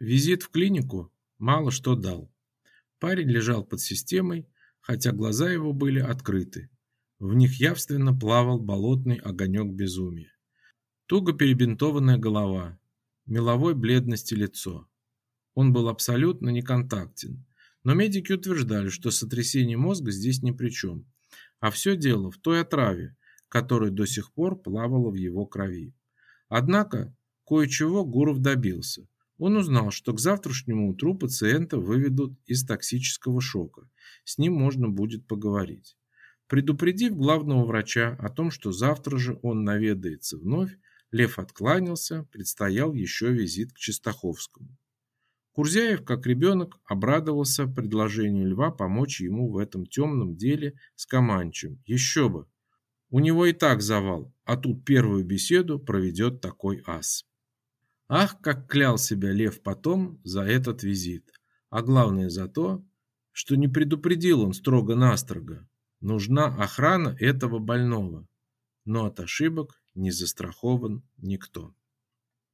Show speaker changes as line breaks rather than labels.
Визит в клинику мало что дал. Парень лежал под системой, хотя глаза его были открыты. В них явственно плавал болотный огонек безумия. Туго перебинтованная голова, меловой бледности лицо. Он был абсолютно неконтактен, но медики утверждали, что сотрясение мозга здесь ни при чем, а все дело в той отраве, которая до сих пор плавала в его крови. Однако кое-чего Гуров добился. Он узнал, что к завтрашнему утру пациента выведут из токсического шока. С ним можно будет поговорить. Предупредив главного врача о том, что завтра же он наведается вновь, Лев откланялся, предстоял еще визит к Чистаховскому. Курзяев, как ребенок, обрадовался предложению Льва помочь ему в этом темном деле с Каманчем. Еще бы! У него и так завал, а тут первую беседу проведет такой ас. Ах, как клял себя Лев потом за этот визит. А главное за то, что не предупредил он строго-настрого. Нужна охрана этого больного. Но от ошибок не застрахован никто.